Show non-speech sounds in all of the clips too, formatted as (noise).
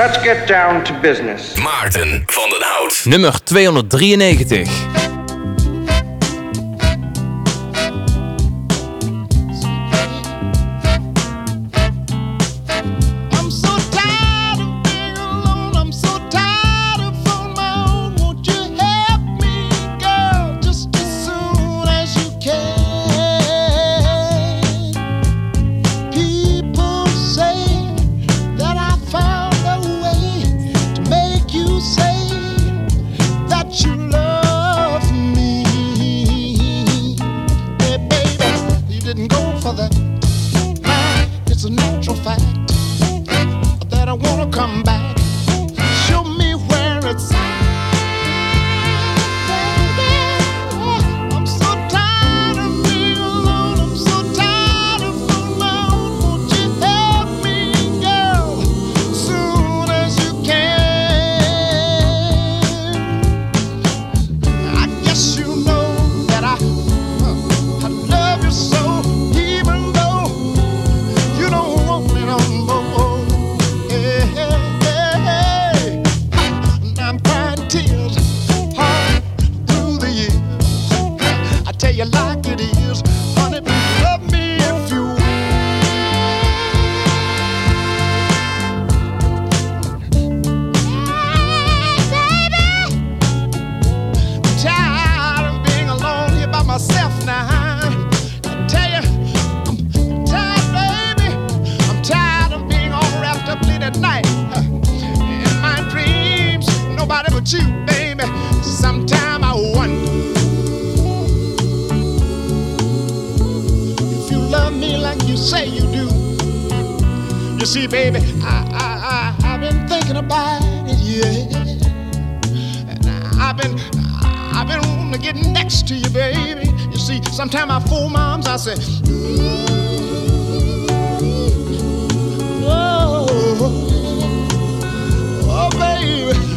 Let's get down to business. Maarten van den Hout. Nummer 293. Sometime I wonder if you love me like you say you do. You see, baby, I, I, I, I've been thinking about it, yeah. I've been, I've been wanting to get next to you, baby. You see, sometimes I fool moms. I say, oh, oh, baby.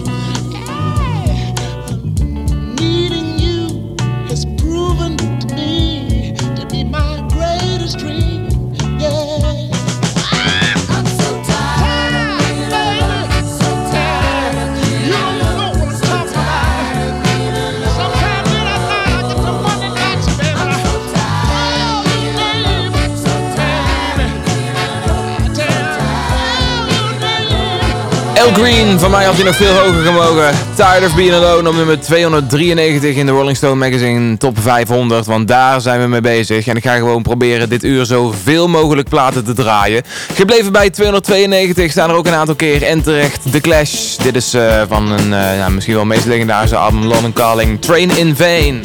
Green, van mij had hij nog veel hoger gemogen. Tired of Being Alone op nummer 293 in de Rolling Stone Magazine Top 500. Want daar zijn we mee bezig. En ik ga gewoon proberen dit uur zoveel mogelijk platen te draaien. Gebleven bij 292 staan er ook een aantal keer en terecht The Clash. Dit is uh, van een uh, ja, misschien wel meest legendarische album London Calling, Train in Vain.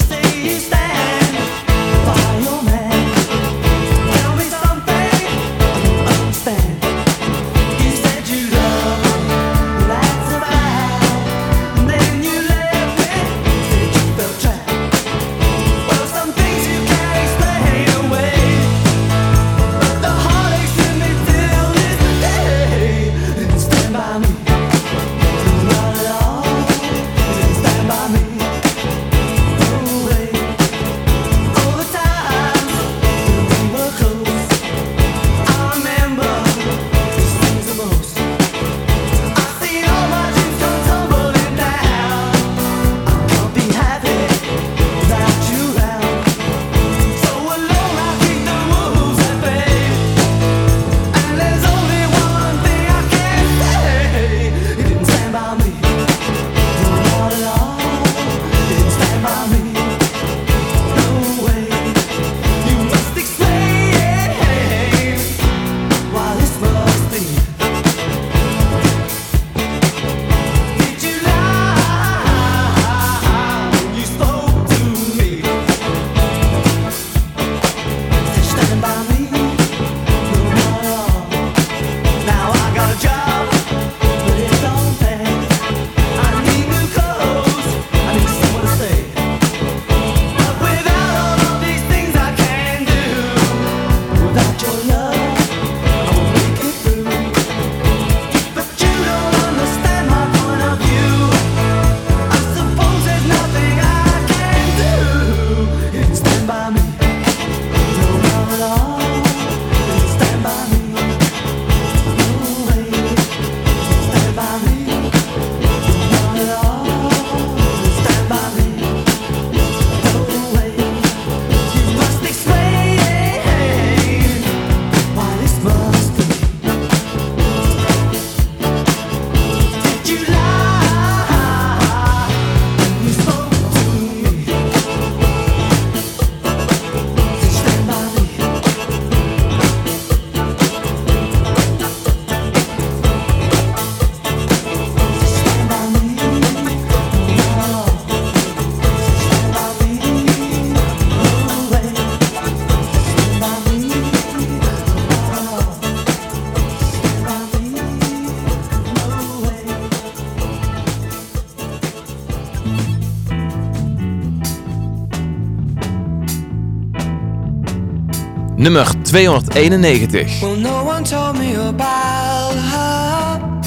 Nummer 291. Well, no one told me about her,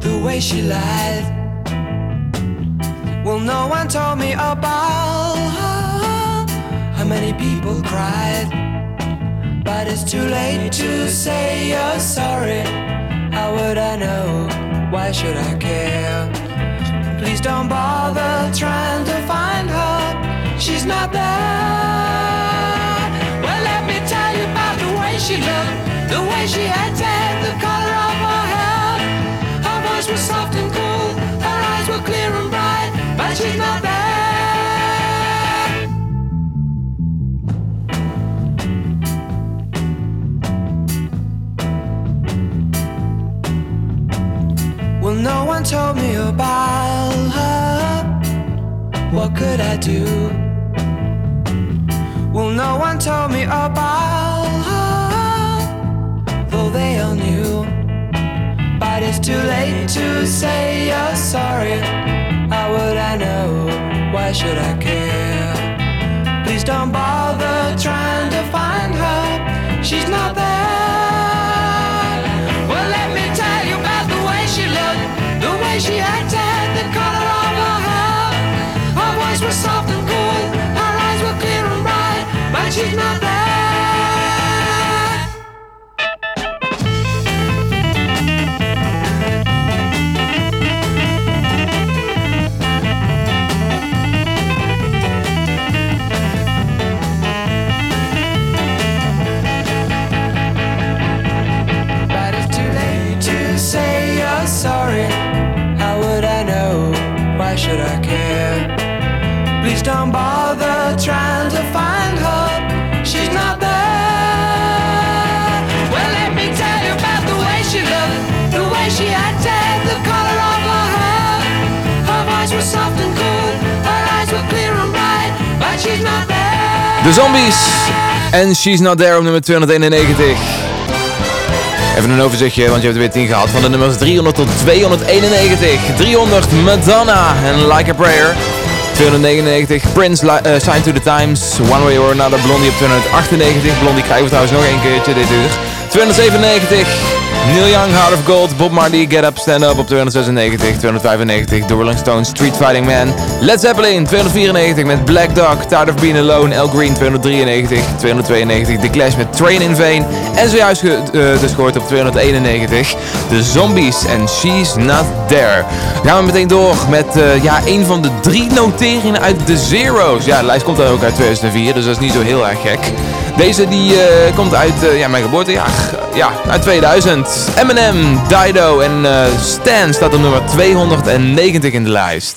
the way she lied. Well, no one told me about her, how many people cried. But it's too late to say you're sorry. How would I know? Why should I care? Please don't bother trying to find her. She's not there. She looked, the way she had tan, the color of her hair. Her voice was soft and cool, her eyes were clear and bright, but she's not there. Well, no one told me about her. What could I do? Well, no one told me about too late to say you're sorry. How would I know? Why should I care? Please don't bother trying to find her. She's not there. De Zombies en She's Not There op nummer 291. Even een overzichtje, want je hebt er weer 10 gehad. Van de nummers 300 tot 291. 300 Madonna en Like a Prayer. 299 Prince, eh, Sign to the Times, One Way or Another, Blondie op 298. Blondie krijgen we trouwens nog één keertje dit uur. 297 Neil Young, Heart of Gold, Bob Marley, Get Up, Stand Up op 296. 295 The Rolling Street Fighting Man. Led Zeppelin 294 met Black Dog, Tired of Being Alone, El Green 293. 292 The Clash met Train in Vain. En zojuist ge- eh, dus gehoord op 291 The Zombies en She's Not There. Dan gaan we meteen door met eh, ja, een van de drie noteringen uit de Zero's. Ja, de lijst komt dan ook uit 2004, dus dat is niet zo heel erg gek. Deze die eh, komt uit eh, ja, mijn geboortejaar. Ja, uit 2000. Eminem, Dido en eh, Stan staat op nummer 290 in de lijst.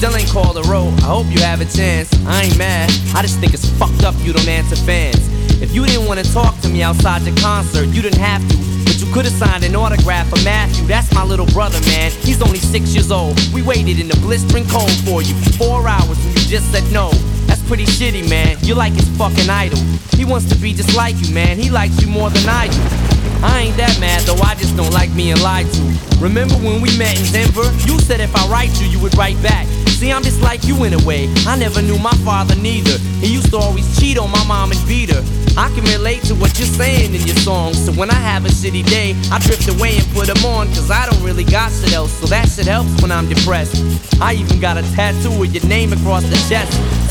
Still ain't called a road. I hope you have a chance. I ain't mad. I just think it's fucked up you don't answer fans. If you didn't want to talk to me outside your concert, you didn't have to. But you could have signed an autograph for Matthew. That's my little brother, man. He's only six years old. We waited in the blistering cold for you for four hours and you just said no. That's pretty shitty, man. You're like his fucking idol. He wants to be just like you, man. He likes you more than I do. I ain't that mad though, I just don't like being lied to. Remember when we met in Denver? You said if I write you, you would write back. See, I'm just like you in a way. I never knew my father neither. He used to always cheat on my mom and beat her. I can relate to what you're saying in your songs. So when I have a shitty day, I drift away and put them on. Cause I don't really got shit else. So that shit helps when I'm depressed. I even got a tattoo with your name across the chest.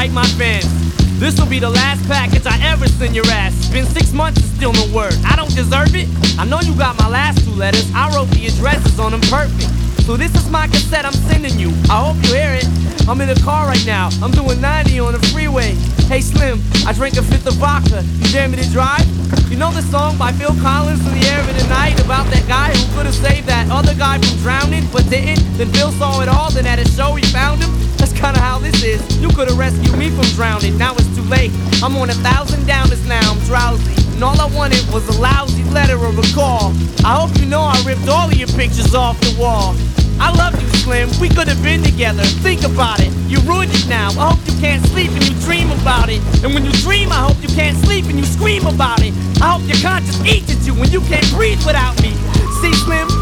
Write my fans. This will be the last package I ever send your ass. It's been six months and still no word. I don't deserve it. I know you got my last two letters. I wrote the addresses on them perfect. So this is my cassette I'm sending you. I hope you hear it. I'm in the car right now. I'm doing 90 on the freeway. Hey Slim, I drank a fifth of vodka. You dare me to drive? You know the song by Phil Collins in the air of the night about that guy who could have saved that other guy from drowning but didn't? Then Phil saw it all, then at a show he found him. Kinda how this is. You could have rescued me from drowning. Now it's too late. I'm on a thousand downers now. I'm drowsy. And all I wanted was a lousy letter or a call. I hope you know I ripped all of your pictures off the wall. I love you, Slim. We could have been together. Think about it. You ruined it now. I hope you can't sleep and you dream about it. And when you dream, I hope you can't sleep and you scream about it. I hope your conscience eats at you when you can't breathe without me. See, Slim?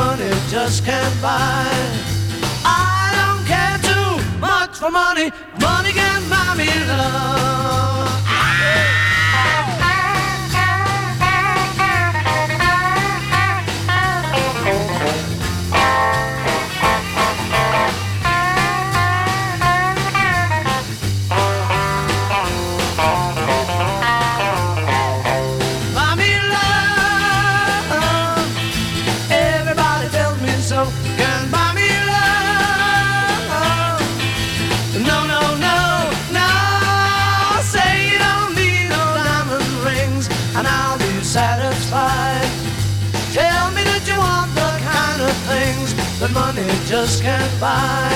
money just can't buy. I don't care too much for money, money can buy me love. Just can't buy.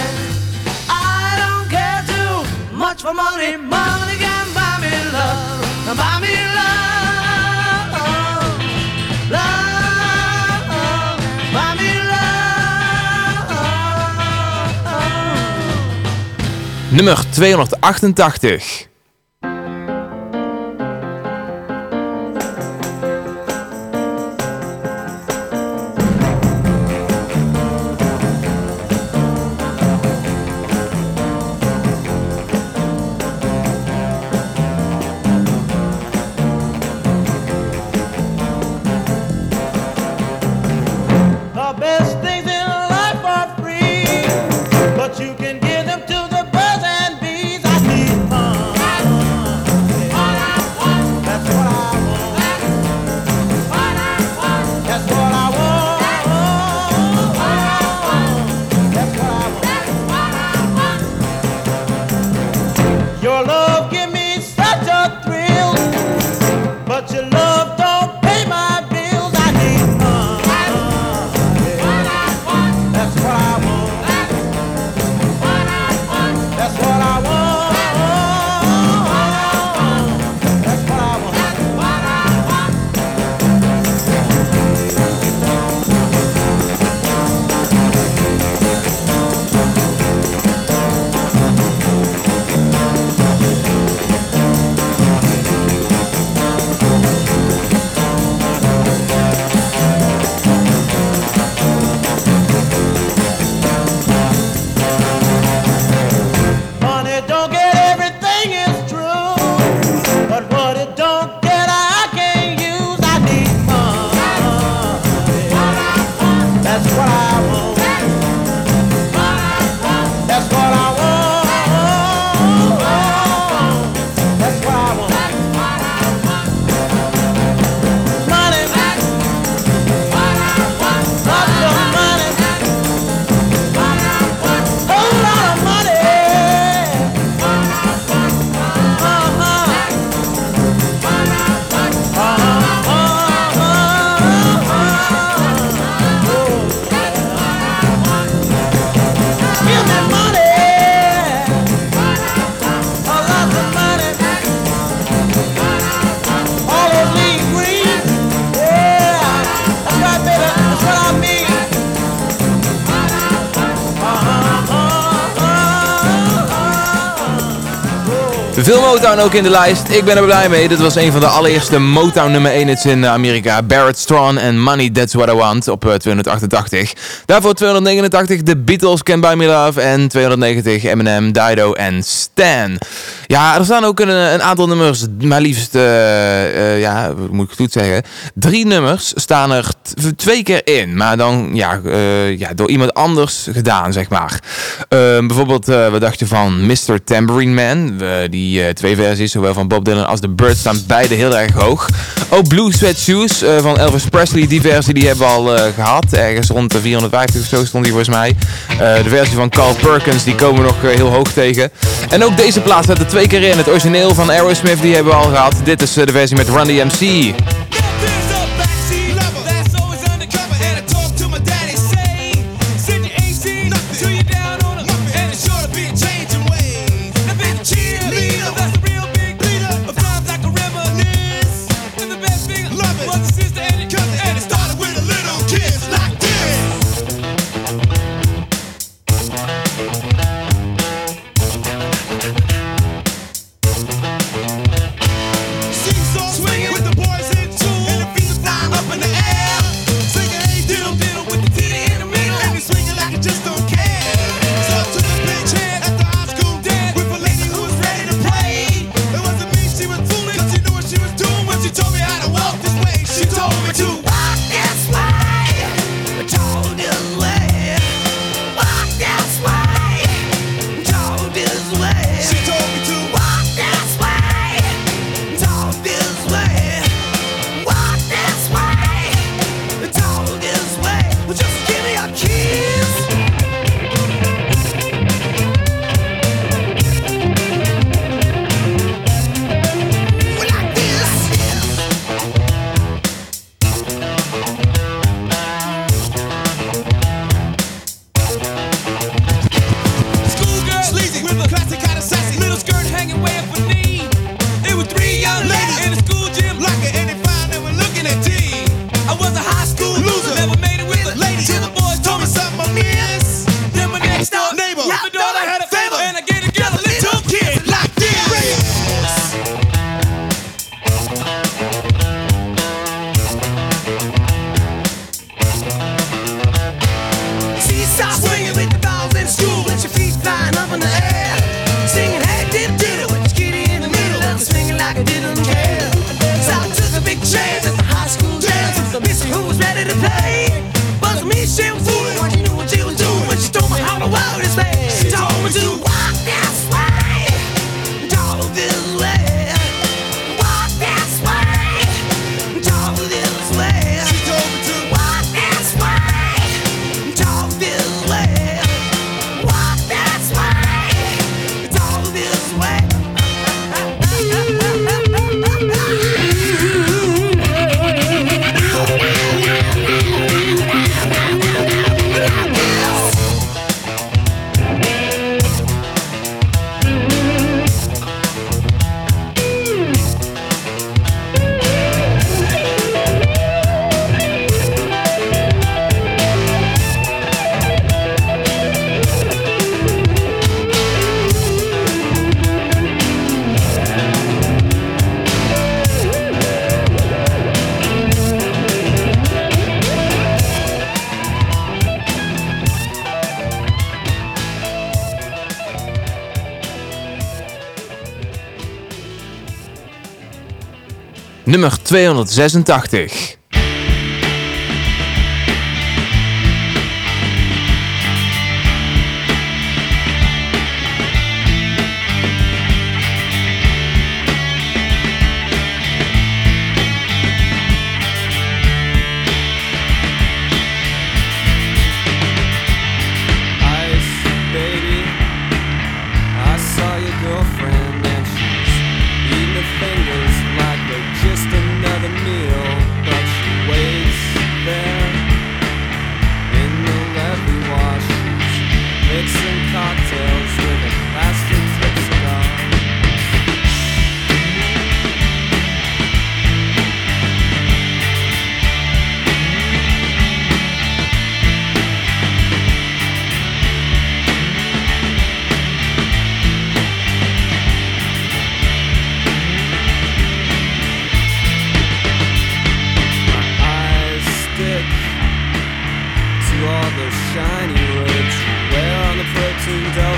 I don't care too much for money. Money can buy me love. Buy me love. Love. Buy me love. Nummer 288. Veel Motown ook in de lijst. Ik ben er blij mee. Dit was een van de allereerste Motown nummer 1 hits in eh, Amerika. Barrett Strawn en Money That's What I Want op eh, 288. Daarvoor 289 The Beatles Can Buy Me Love. En 290 Eminem, Dido en Stan. Ja, er staan ook een, eh, een aantal nummers. Maar liefst, ja, moet ik het goed zeggen. Drie nummers staan er twee keer in. Maar dan ja, ja, door iemand anders gedaan, zeg maar. Ehm, bijvoorbeeld, wat dacht je van Mr. Tambourine Man? die eh, twee versies, zowel van Bob Dylan als The Birds, staan beide heel erg hoog. Ook Blue Sweat Shoes eh, van Elvis Presley, die versie die hebben we al eh, gehad. Ergens rond de 450 of zo stond die volgens mij. de versie van Carl Perkins, die komen we nog heel hoog tegen. En ook deze plaat zetten er twee keer in. Het origineel van Aerosmith, die hebben we al gehad. Dit is de versie met Run DMC. nummer 286. all the shiny words where wear on the protein dome.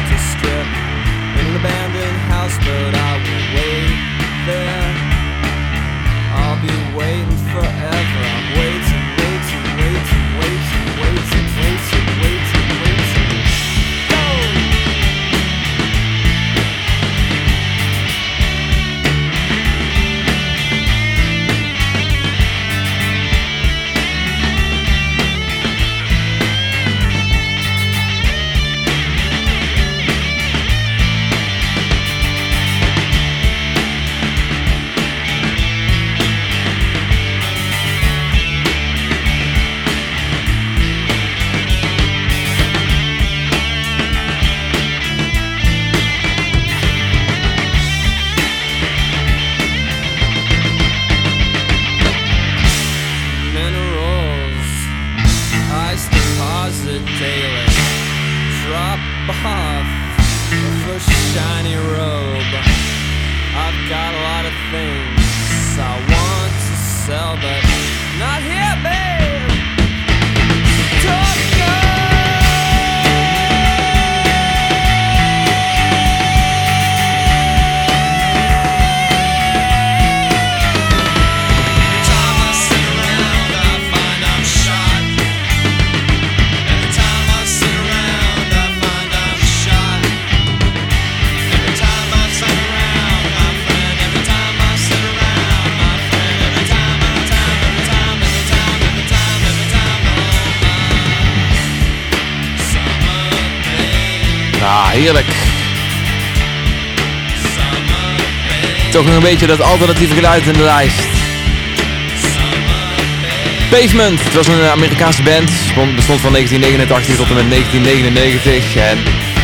Heerlijk. Toch nog een beetje dat alternatieve geluid in de lijst. Pavement, het was een Amerikaanse band. Bestond- van 1989 tot en met 1999. En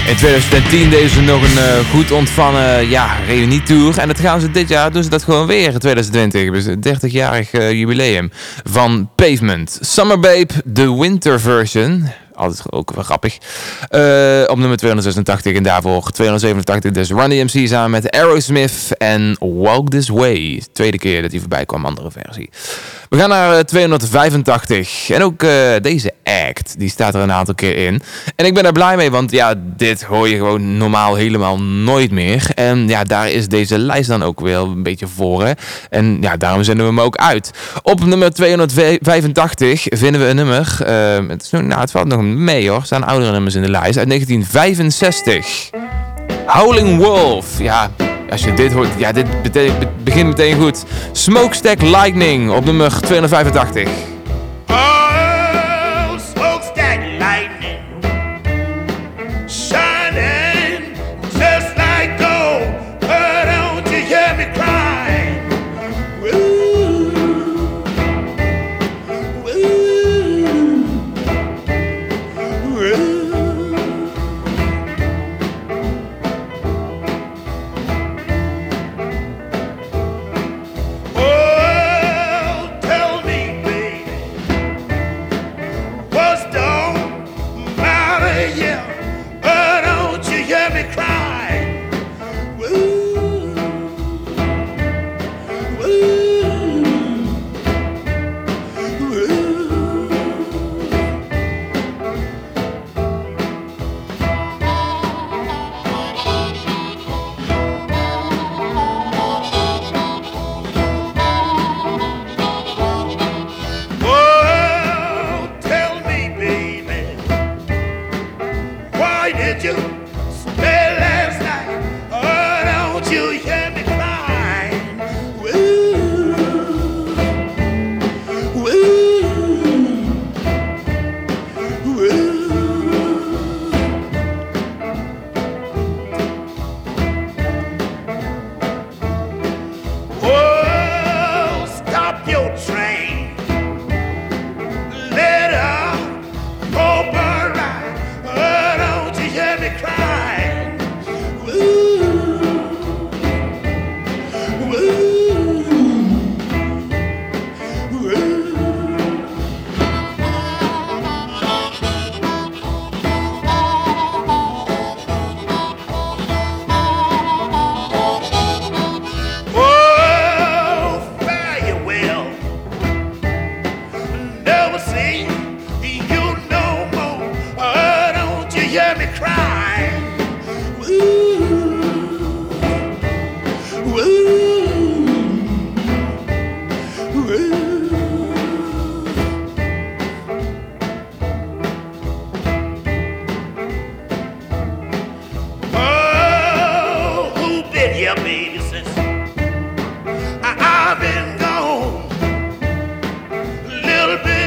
in 2010 deden ze nog een eh, goed ontvangen ja, reunietour. En dat gaan ze dit jaar doen ze dat gewoon weer in 2020. Dus het 30-jarig eh, jubileum van Pavement. Summer Babe, de winter version. Altijd ook wel grappig. Eh, op nummer 286 en daarvoor 287 dus Run DMC samen met Aerosmith en Walk This Way. Tweede keer dat hij voorbij kwam, andere versie. We gaan naar eh, 285 en ook eh, deze act, die staat er een aantal keer in. En ik ben daar blij mee, want ja, dit hoor je gewoon normaal helemaal nooit meer. En ja, daar is deze lijst dan ook wel een beetje voor. Hè? En ja, daarom zenden we hem ook uit. Op nummer 285 vinden we een nummer. eh, het, is, nou, het valt nog mee hoor. Er staan oudere nummers in de lijst. Uit 1965. Howling Wolf. Ja, als je dit hoort. Ja, dit begint meteen goed. Smokestack Lightning op nummer 285.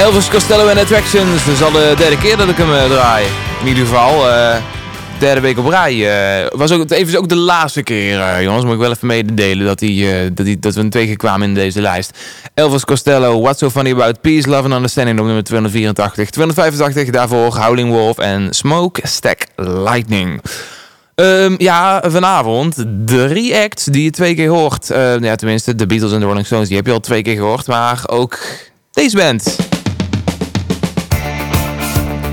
Elvis Costello en Attractions. Dat is al de derde keer dat ik hem eh, draai. In ieder geval, eh, derde week op rij. eh, was ook, even ook de laatste keer, jongens. Moet ik wel even mededelen dat, die, dat, dat we een twee keer kwamen in deze lijst. Elvis Costello, What's So Funny About Peace, Love and Understanding op nummer 284. 285 daarvoor Howling Wolf en Smoke Stack Lightning. Ehm, ja, vanavond drie acts die je twee keer hoort. Eh, ja, tenminste, de Beatles en de Rolling Stones, die heb je al twee keer gehoord. Maar ook deze band.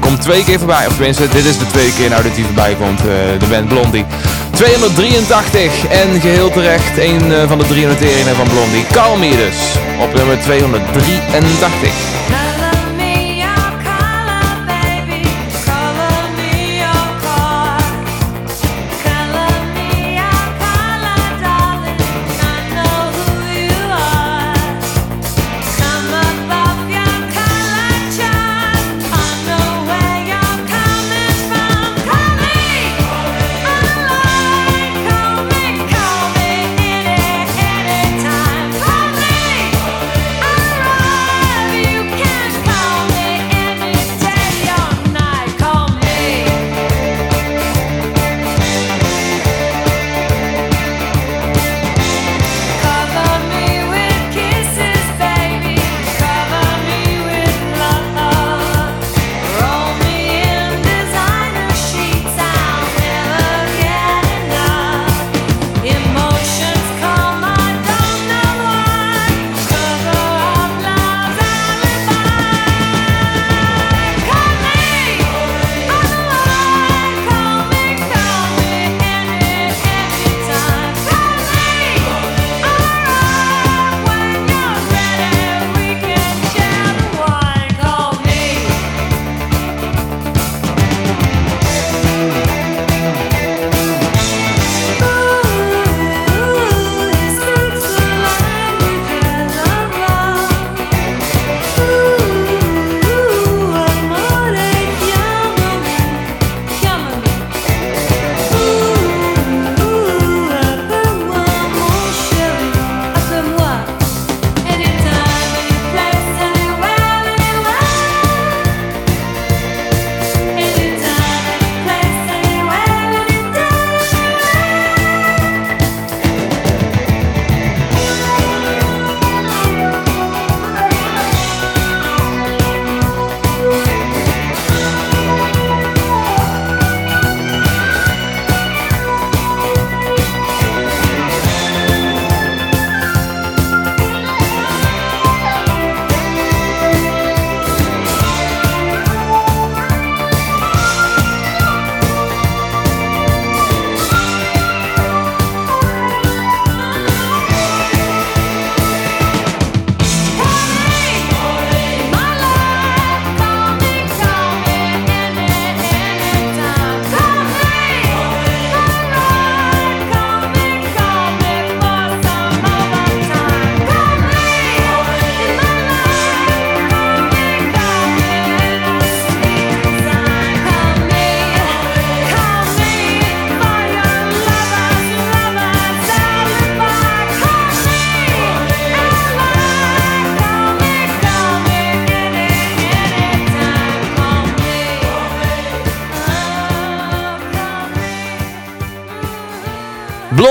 Komt twee keer voorbij. Of tenminste, dit is de tweede keer nou dat hij voorbij komt. eh, de band Blondie. 283 en geheel terecht een eh, van de drie noteringen van Blondie. Call Me dus. Op nummer 283.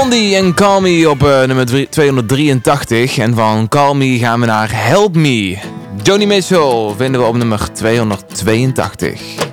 Blondie en Call op eh, nummer drie- 283. En van Call Me gaan we naar Help Me. Joni Mitchell vinden we op nummer 282.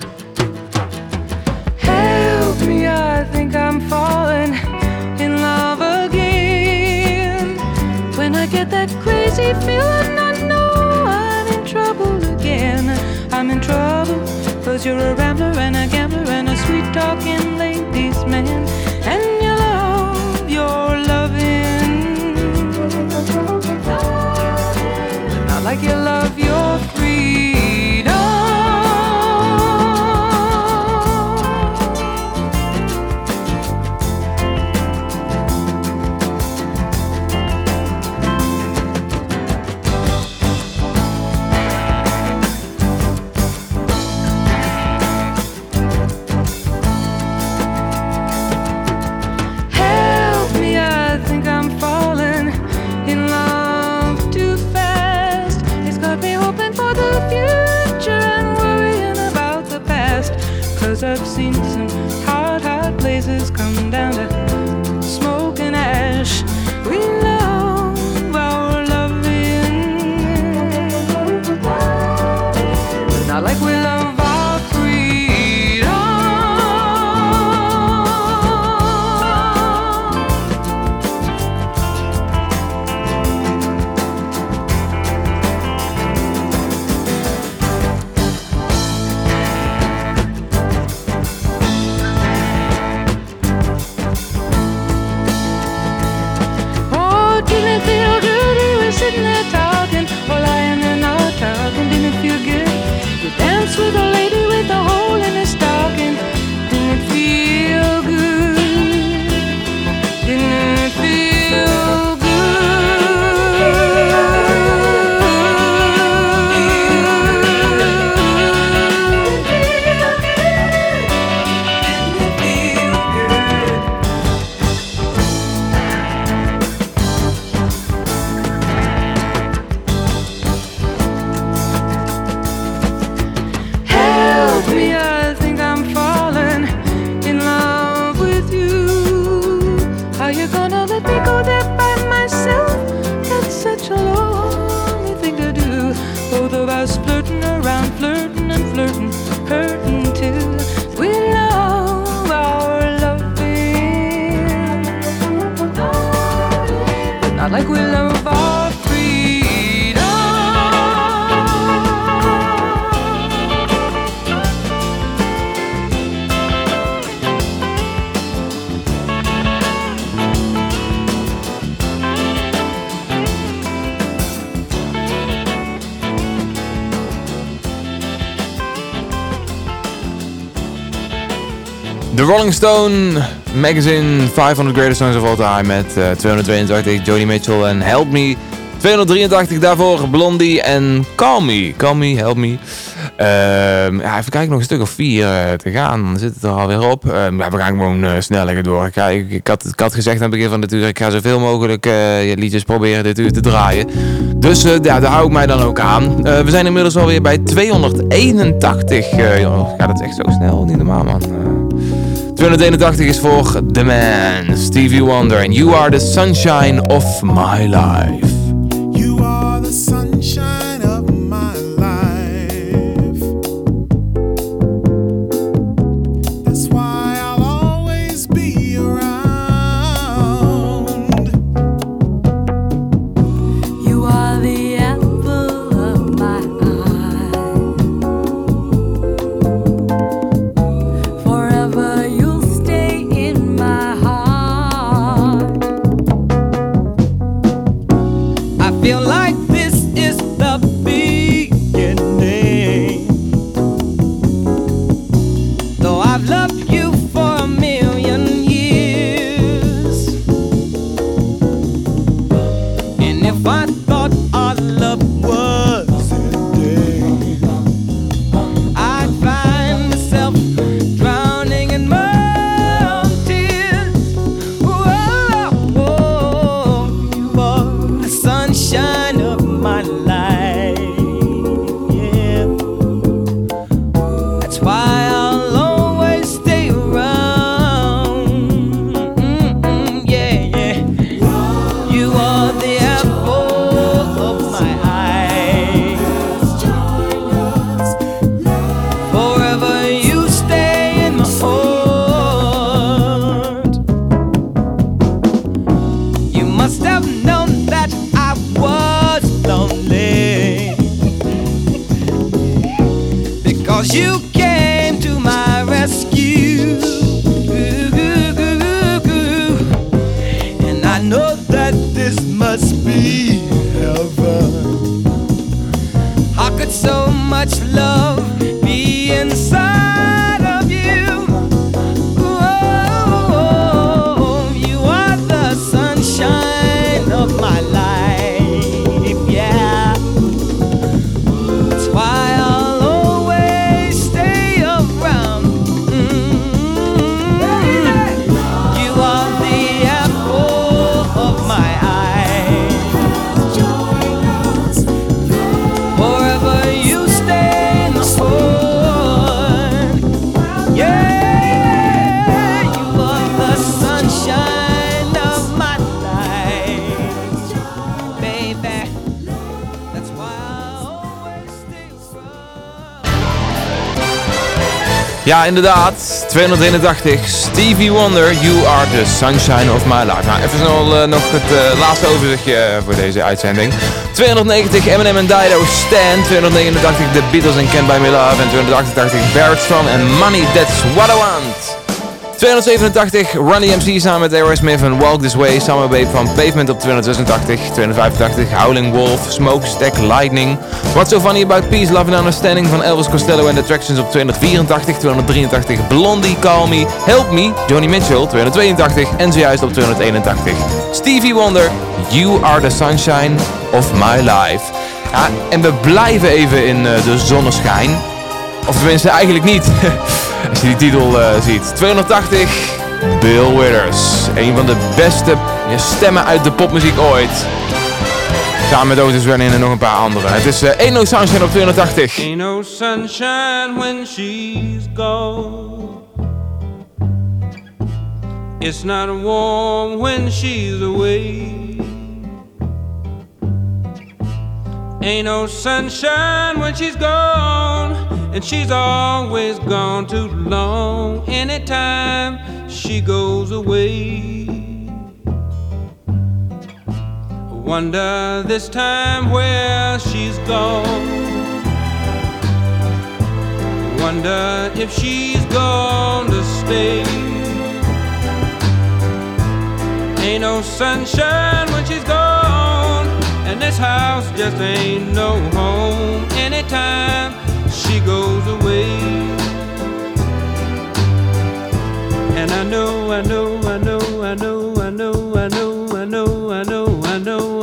Rolling Stone Magazine 500 Greatest Songs of All Time met eh, 282 Joni Mitchell en Help Me. 283 daarvoor Blondie en Call Me. Me, Help Me. Ehm, ja, even kijken, nog een stuk of vier eh, te gaan. Dan zit het er alweer op. Ehm, ja, we gaan gewoon eh, snel lekker door. Ik, ik, had, had gezegd aan het begin van dit uur, ik ga zoveel mogelijk eh, je liedjes proberen dit uur te draaien. Dus eh, ja, daar hou ik mij dan ook aan. Eh, we zijn inmiddels alweer bij 281. eh, joh, gaat het echt zo snel? Niet normaal, man. Eh, 281 is voor The Man, Stevie Wonder. And you are the sunshine of my life. You are the sunshine inderdaad. 281. Stevie Wonder, You Are the Sunshine of My Life. Nou, even snel eh, nog het eh, laatste overzichtje eh, voor deze uitzending. 290 Eminem en Dido Stand. 289 The Beatles en Can't Buy Me Love. En 288 Barrett Strong en Money That's What I Want. 287 Run DMC samen met Aerosmith en Walk This Way. Summer Babe van Pavement op 286. 285 Howling Wolf, Smokestack, Lightning. What's So Funny About Peace, Love and Understanding van Elvis Costello en Attractions op 284. 283 Blondie, Call Me, Help Me, Johnny Mitchell 282. En zojuist op 281 Stevie Wonder, You Are The Sunshine of My Life. Ja, en we blijven even in eh, de zonneschijn. Of tenminste, eigenlijk niet. (laughs) Als je die titel eh, ziet. 280, Bill Withers. Een van de beste stemmen uit de popmuziek ooit. Samen met Otis Redding en nog een paar anderen. Het is uh, Ain't No Sunshine op 280. Ain't sunshine when she's gone. It's not warm when she's away. Ain't sunshine when she's gone, and she's always gone too long. Anytime she goes away. I Wonder this time where she's gone. Wonder if she's going to stay. Ain't no sunshine when she's gone, and this house just ain't no home anytime she goes away. And I know, I know, I know, I know, I know, I know, I know, I know, I know,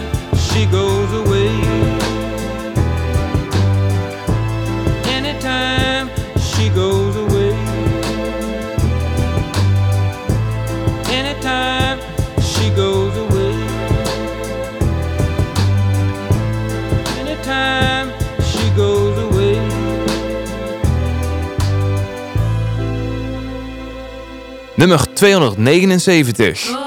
Nummer 279.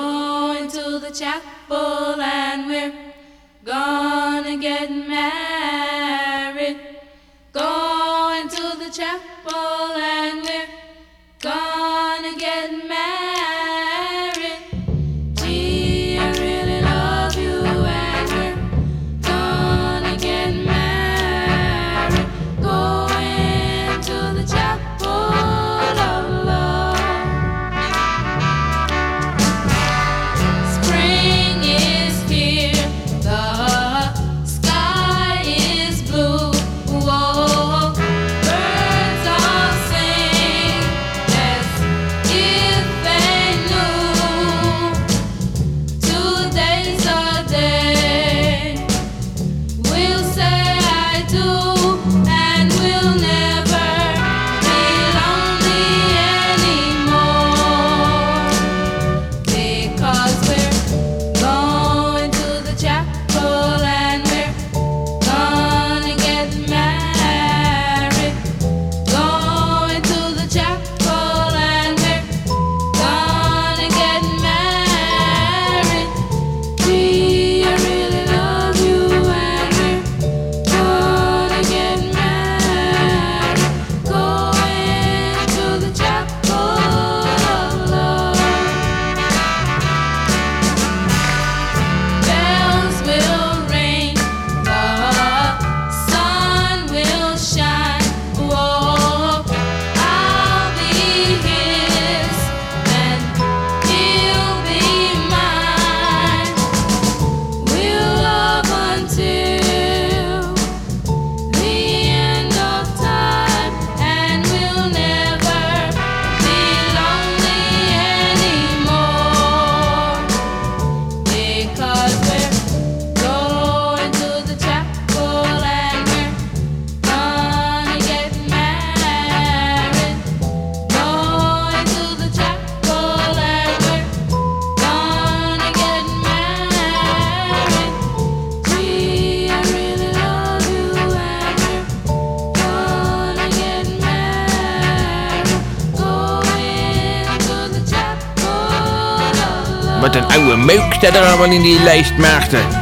Meuk staat er allemaal in die lijst.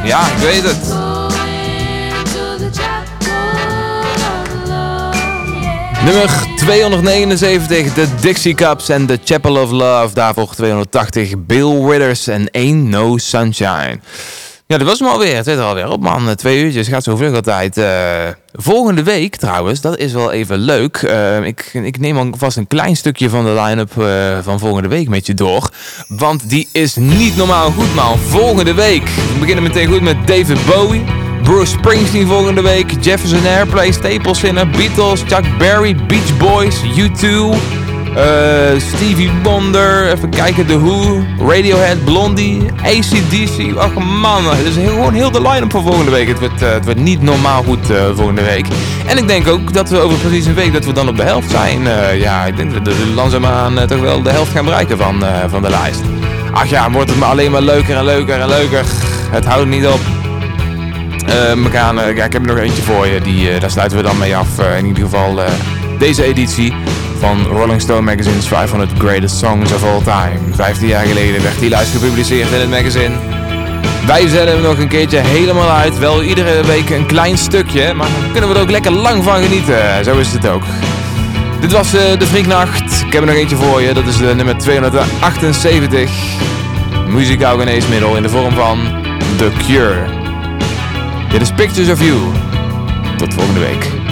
Ja, ik weet het. Nummer 279, de Dixie Cups en The Chapel of Love. Daarvoor 280, Bill Withers en Ain't No Sunshine. Ja, dat was hem alweer. Het zit er alweer op, man. Eh, Twee uurtjes, gaat zo vlug altijd. Eh, volgende week trouwens, dat is wel even leuk. Eh, ik, ik neem alvast een klein stukje van de line-up van volgende week met je door. Want die is niet normaal goed, man. Volgende week. We beginnen meteen goed met David Bowie. Bruce Springsteen volgende week. Jefferson Airplay, Staples Sinner, Beatles, Chuck Berry, Beach Boys, U2. Eh, Stevie Wonder, even kijken, The Who, Radiohead, Blondie, ACDC. Ach man, het is heel, gewoon heel de line-up voor volgende week. Het wordt, eh, het wordt niet normaal goed eh, volgende week. En ik denk ook dat we over precies een week dat we dan op de helft zijn. Ja, ik denk dat we langzaamaan uh, toch wel de helft gaan bereiken van, van de lijst. Ach ja, wordt het maar alleen maar leuker en leuker en leuker. Het houdt niet op. We gaan, ja, ik heb er nog eentje voor je, die, daar sluiten we dan mee af. In ieder geval deze editie van Rolling Stone Magazine's 500 Greatest Songs of All Time. 15 jaar geleden werd die lijst gepubliceerd in het magazine. Wij zetten hem nog een keertje helemaal uit. Wel iedere week een klein stukje, maar kunnen we er ook lekker lang van genieten. Zo is het ook. Dit was eh, de Vrieknacht. Ik heb er nog eentje voor je. Dat is de nummer 278. Muzikaal geneesmiddel in de vorm van The Cure. Dit is Pictures of You. Tot volgende week.